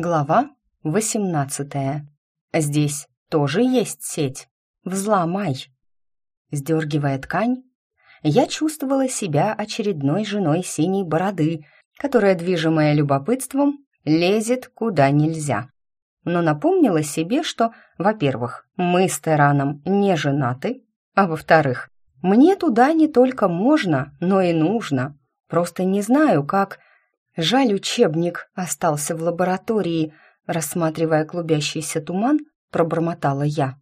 Глава 18. Здесь тоже есть сеть. Взломай. Сдергивая ткань, я чувствовала себя очередной женой синей бороды, которая, движимая любопытством, лезет куда нельзя. Но напомнила себе, что, во-первых, мы с Тераном не женаты, а во-вторых, мне туда не только можно, но и нужно. Просто не знаю, как Жаль, учебник остался в лаборатории, рассматривая клубящийся туман, пробормотала я.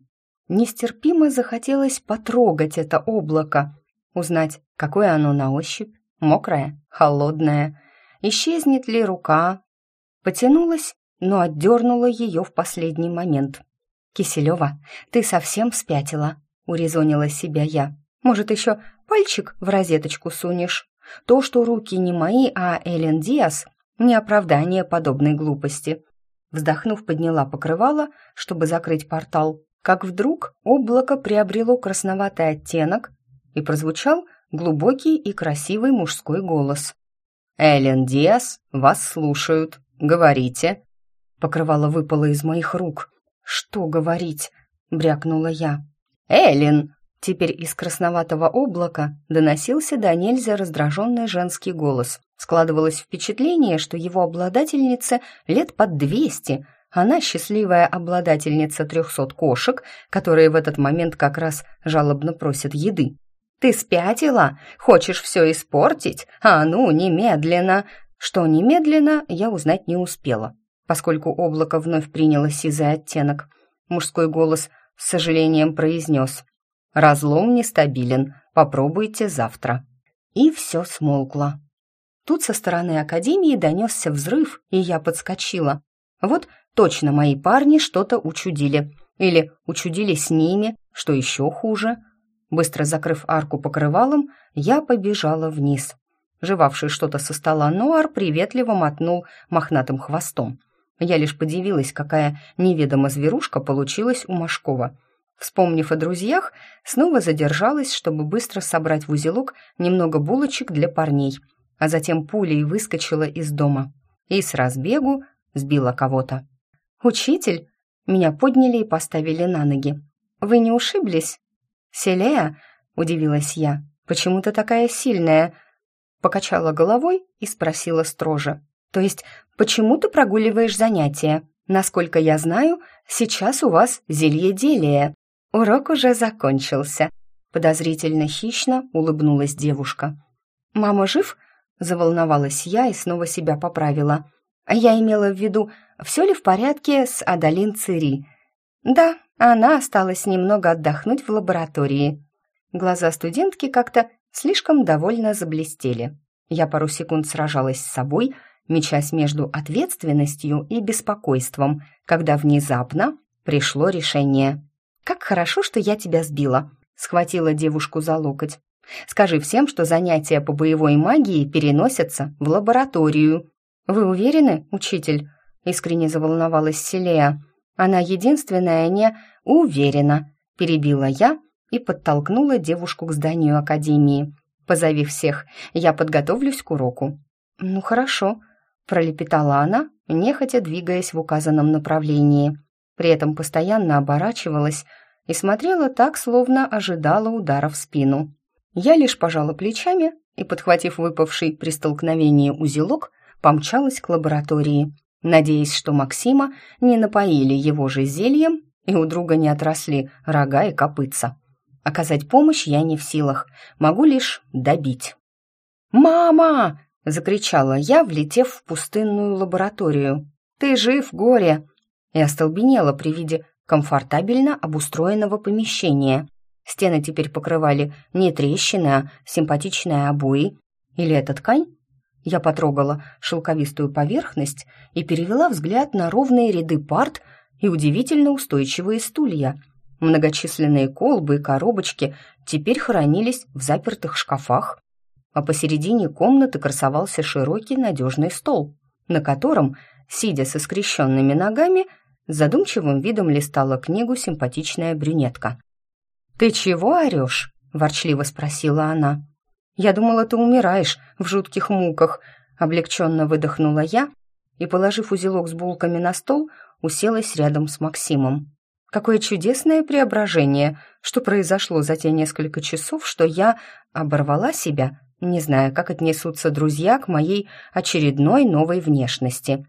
Нестерпимо захотелось потрогать это облако, узнать, какое оно на ощупь, мокрое, холодное, исчезнет ли рука. Потянулась, но отдернула ее в последний момент. «Киселева, ты совсем спятила», — урезонила себя я. «Может, еще пальчик в розеточку сунешь?» То, что руки не мои, а Эллен Диас, не оправдание подобной глупости. Вздохнув, подняла покрывало, чтобы закрыть портал, как вдруг облако приобрело красноватый оттенок и прозвучал глубокий и красивый мужской голос. «Эллен Диас, вас слушают. Говорите». Покрывало выпало из моих рук. «Что говорить?» — брякнула я. «Эллен!» Теперь из красноватого облака доносился до нельзя раздраженный женский голос. Складывалось впечатление, что его обладательнице лет под двести. Она счастливая обладательница трехсот кошек, которые в этот момент как раз жалобно просят еды. «Ты спятила? Хочешь все испортить? А ну, немедленно!» Что немедленно, я узнать не успела, поскольку облако вновь приняло сизый оттенок. Мужской голос с сожалением произнес – Разлом нестабилен. Попробуйте завтра». И все смолкло. Тут со стороны Академии донесся взрыв, и я подскочила. Вот точно мои парни что-то учудили. Или учудили с ними, что еще хуже. Быстро закрыв арку покрывалом, я побежала вниз. Жевавший что-то со стола Ноар приветливо мотнул мохнатым хвостом. Я лишь подивилась, какая неведома зверушка получилась у Машкова. Вспомнив о друзьях, снова задержалась, чтобы быстро собрать в узелок немного булочек для парней, а затем пулей выскочила из дома и с разбегу сбила кого-то. «Учитель!» Меня подняли и поставили на ноги. «Вы не ушиблись?» «Селея?» — удивилась я. «Почему ты такая сильная?» Покачала головой и спросила строже. «То есть, почему ты прогуливаешь занятия? Насколько я знаю, сейчас у вас зельеделие». «Урок уже закончился», — подозрительно хищно улыбнулась девушка. «Мама жив?» — заволновалась я и снова себя поправила. А я имела в виду, все ли в порядке с Адалин Цири. «Да, она осталась немного отдохнуть в лаборатории». Глаза студентки как-то слишком довольно заблестели. Я пару секунд сражалась с собой, мечась между ответственностью и беспокойством, когда внезапно пришло решение. «Как хорошо, что я тебя сбила», — схватила девушку за локоть. «Скажи всем, что занятия по боевой магии переносятся в лабораторию». «Вы уверены, учитель?» — искренне заволновалась Селея. «Она единственная не уверена», — перебила я и подтолкнула девушку к зданию академии. «Позови всех, я подготовлюсь к уроку». «Ну хорошо», — пролепетала она, нехотя двигаясь в указанном направлении. При этом постоянно оборачивалась и смотрела так, словно ожидала удара в спину. Я лишь пожала плечами и, подхватив выпавший при столкновении узелок, помчалась к лаборатории, надеясь, что Максима не напоили его же зельем и у друга не отросли рога и копытца. Оказать помощь я не в силах, могу лишь добить. «Мама!» — закричала я, влетев в пустынную лабораторию. «Ты жив, горе!» И остолбенела при виде комфортабельно обустроенного помещения. Стены теперь покрывали не трещины, а симпатичные обои. Или это ткань? Я потрогала шелковистую поверхность и перевела взгляд на ровные ряды парт и удивительно устойчивые стулья. Многочисленные колбы и коробочки теперь хранились в запертых шкафах, а посередине комнаты красовался широкий надежный стол, на котором, сидя со скрещенными ногами, задумчивым видом листала книгу симпатичная брюнетка. «Ты чего орешь?» – ворчливо спросила она. «Я думала, ты умираешь в жутких муках», – облегченно выдохнула я и, положив узелок с булками на стол, уселась рядом с Максимом. Какое чудесное преображение, что произошло за те несколько часов, что я оборвала себя, не зная, как отнесутся друзья к моей очередной новой внешности.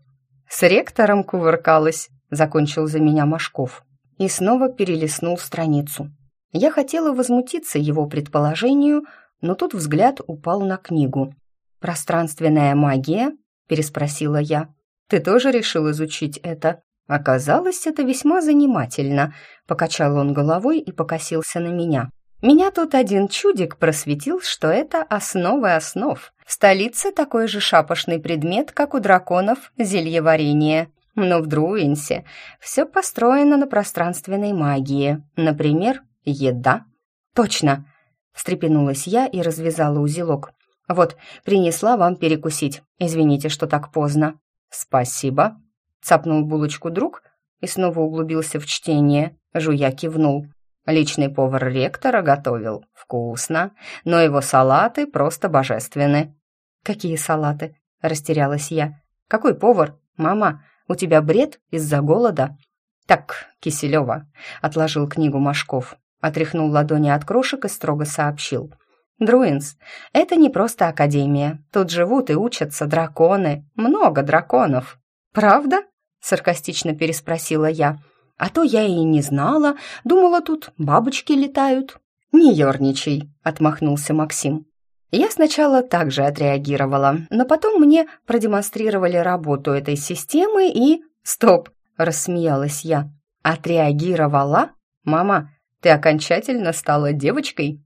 «С ректором кувыркалась», — закончил за меня Машков и снова перелистнул страницу. Я хотела возмутиться его предположению, но тут взгляд упал на книгу. «Пространственная магия?» — переспросила я. «Ты тоже решил изучить это?» «Оказалось, это весьма занимательно», — покачал он головой и покосился на меня. «Меня тут один чудик просветил, что это основы основ. В столице такой же шапошный предмет, как у драконов, зельеварение. Но в Друинсе все построено на пространственной магии. Например, еда». «Точно!» — встрепенулась я и развязала узелок. «Вот, принесла вам перекусить. Извините, что так поздно». «Спасибо», Цапнул булочку друг и снова углубился в чтение. Жуя кивнул. Личный повар ректора готовил. Вкусно. Но его салаты просто божественны. «Какие салаты?» – растерялась я. «Какой повар? Мама, у тебя бред из-за голода?» «Так, Киселева», – отложил книгу Машков. Отряхнул ладони от крошек и строго сообщил. «Друинс, это не просто академия. Тут живут и учатся драконы. Много драконов». «Правда?» саркастично переспросила я. А то я и не знала, думала, тут бабочки летают. Не ерничай, отмахнулся Максим. Я сначала также отреагировала, но потом мне продемонстрировали работу этой системы и... Стоп, рассмеялась я. Отреагировала? Мама, ты окончательно стала девочкой?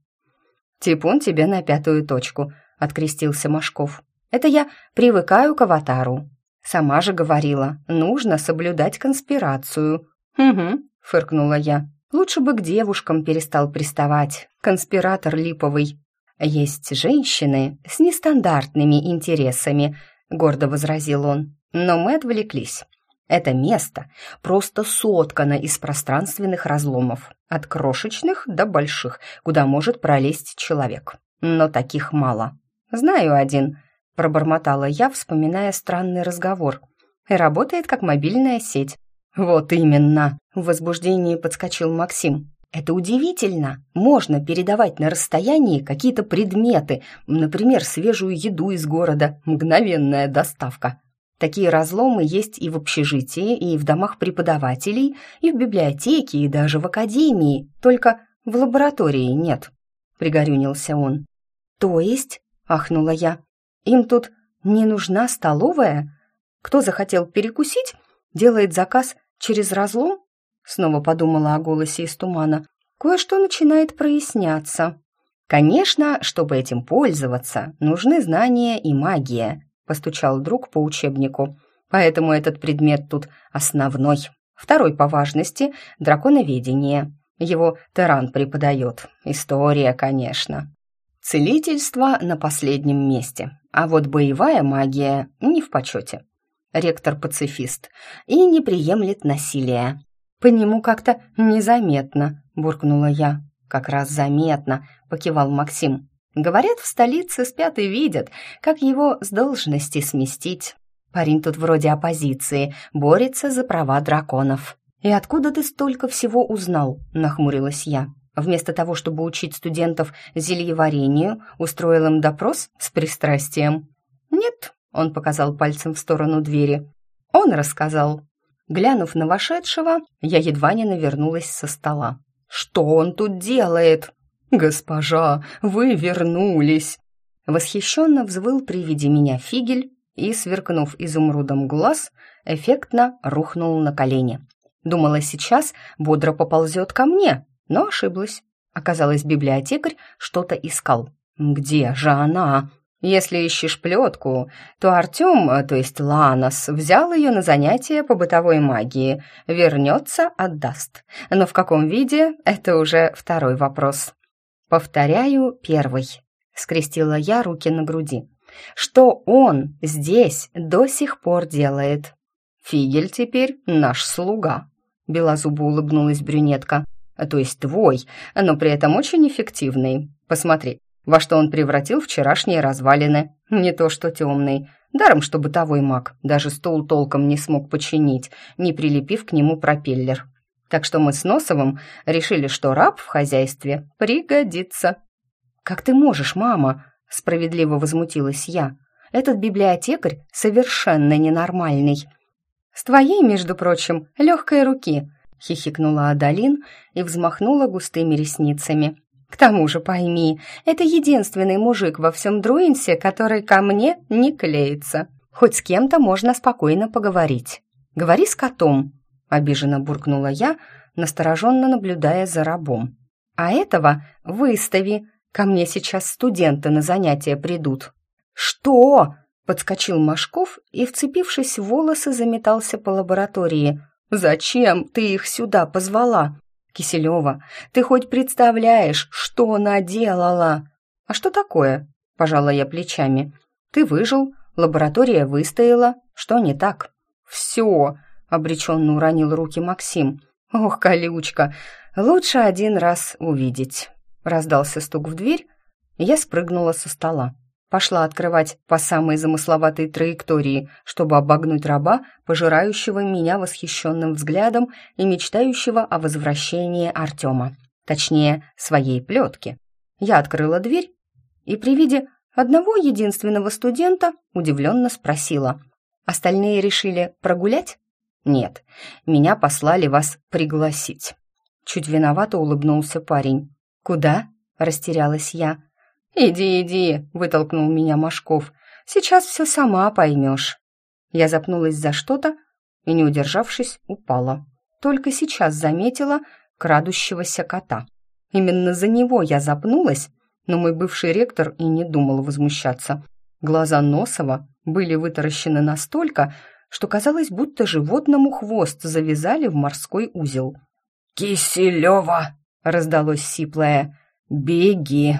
Типун тебе на пятую точку, открестился Машков. Это я привыкаю к аватару. Сама же говорила, нужно соблюдать конспирацию. Угу, фыркнула я. Лучше бы к девушкам перестал приставать. Конспиратор липовый. Есть женщины с нестандартными интересами, гордо возразил он. Но мы отвлеклись. Это место просто соткано из пространственных разломов, от крошечных до больших, куда может пролезть человек. Но таких мало. Знаю один — пробормотала я, вспоминая странный разговор. Работает как мобильная сеть. Вот именно, в возбуждении подскочил Максим. Это удивительно. Можно передавать на расстоянии какие-то предметы, например, свежую еду из города, мгновенная доставка. Такие разломы есть и в общежитии, и в домах преподавателей, и в библиотеке, и даже в академии, только в лаборатории нет, пригорюнился он. То есть, ахнула я, им тут не нужна столовая? Кто захотел перекусить, делает заказ через разлом? Снова подумала о голосе из тумана. Кое-что начинает проясняться. Конечно, чтобы этим пользоваться, нужны знания и магия, постучал друг по учебнику. Поэтому этот предмет тут основной. Второй по важности – драконоведение. Его Теран преподает. История, конечно. Целительство на последнем месте, а вот боевая магия не в почете. Ректор пацифист и не приемлет насилия. По нему как-то незаметно, буркнула я. Как раз заметно, покивал Максим. Говорят, в столице спят и видят, как его с должности сместить. Парень тут вроде оппозиции, борется за права драконов. «И откуда ты столько всего узнал?» – нахмурилась я. Вместо того, чтобы учить студентов зельеварению, устроил им допрос с пристрастием. «Нет», — он показал пальцем в сторону двери. «Он рассказал». Глянув на вошедшего, я едва не навернулась со стола. «Что он тут делает?» «Госпожа, вы вернулись!» Восхищенно взвыл при виде меня фигель и, сверкнув изумрудом глаз, эффектно рухнул на колени. Думала, сейчас бодро поползет ко мне, но ошиблась. Оказалось, библиотекарь что-то искал. «Где же она?» Если ищешь плетку, то Артем, то есть Ланос, взял ее на занятия по бытовой магии. Вернется, отдаст. Но в каком виде – это уже второй вопрос. Повторяю, первый. Скрестила я руки на груди. Что он здесь до сих пор делает? Фигель теперь наш слуга. Белозубо улыбнулась брюнетка то есть твой, но при этом очень эффективный. Посмотри, во что он превратил вчерашние развалины. Не то что темный. Даром, что бытовой маг даже стол толком не смог починить, не прилепив к нему пропеллер. Так что мы с Носовым решили, что раб в хозяйстве пригодится. «Как ты можешь, мама?» — справедливо возмутилась я. «Этот библиотекарь совершенно ненормальный». «С твоей, между прочим, легкой руки», — хихикнула Адалин и взмахнула густыми ресницами. «К тому же пойми, это единственный мужик во всем Друинсе, который ко мне не клеится. Хоть с кем-то можно спокойно поговорить. Говори с котом», обиженно буркнула я, настороженно наблюдая за рабом. «А этого выстави, ко мне сейчас студенты на занятия придут». «Что?» — подскочил Машков и, вцепившись в волосы, заметался по лаборатории. «Зачем ты их сюда позвала?» «Киселева, ты хоть представляешь, что наделала?» «А что такое?» — пожала я плечами. «Ты выжил, лаборатория выстояла. Что не так?» «Все!» обреченно уронил руки Максим. «Ох, колючка, лучше один раз увидеть». Раздался стук в дверь, и я спрыгнула со стола. Пошла открывать по самой замысловатой траектории, чтобы обогнуть раба, пожирающего меня восхищенным взглядом и мечтающего о возвращении Артема. Точнее, своей плетки. Я открыла дверь и при виде одного единственного студента удивленно спросила. «Остальные решили прогулять?» «Нет, меня послали вас пригласить». Чуть виновато улыбнулся парень. «Куда?» — растерялась я. «Иди, иди», — вытолкнул меня Машков. «Сейчас все сама поймешь». Я запнулась за что-то и, не удержавшись, упала. Только сейчас заметила крадущегося кота. Именно за него я запнулась, но мой бывший ректор и не думал возмущаться. Глаза Носова были вытаращены настолько, что казалось, будто животному хвост завязали в морской узел. «Киселева!» — раздалось сиплое. «Беги!»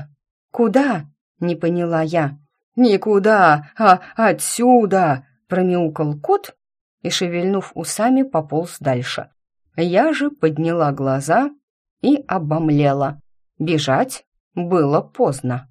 «Куда?» — не поняла я. «Никуда, а отсюда!» — промяукал кот и, шевельнув усами, пополз дальше. Я же подняла глаза и обомлела. Бежать было поздно.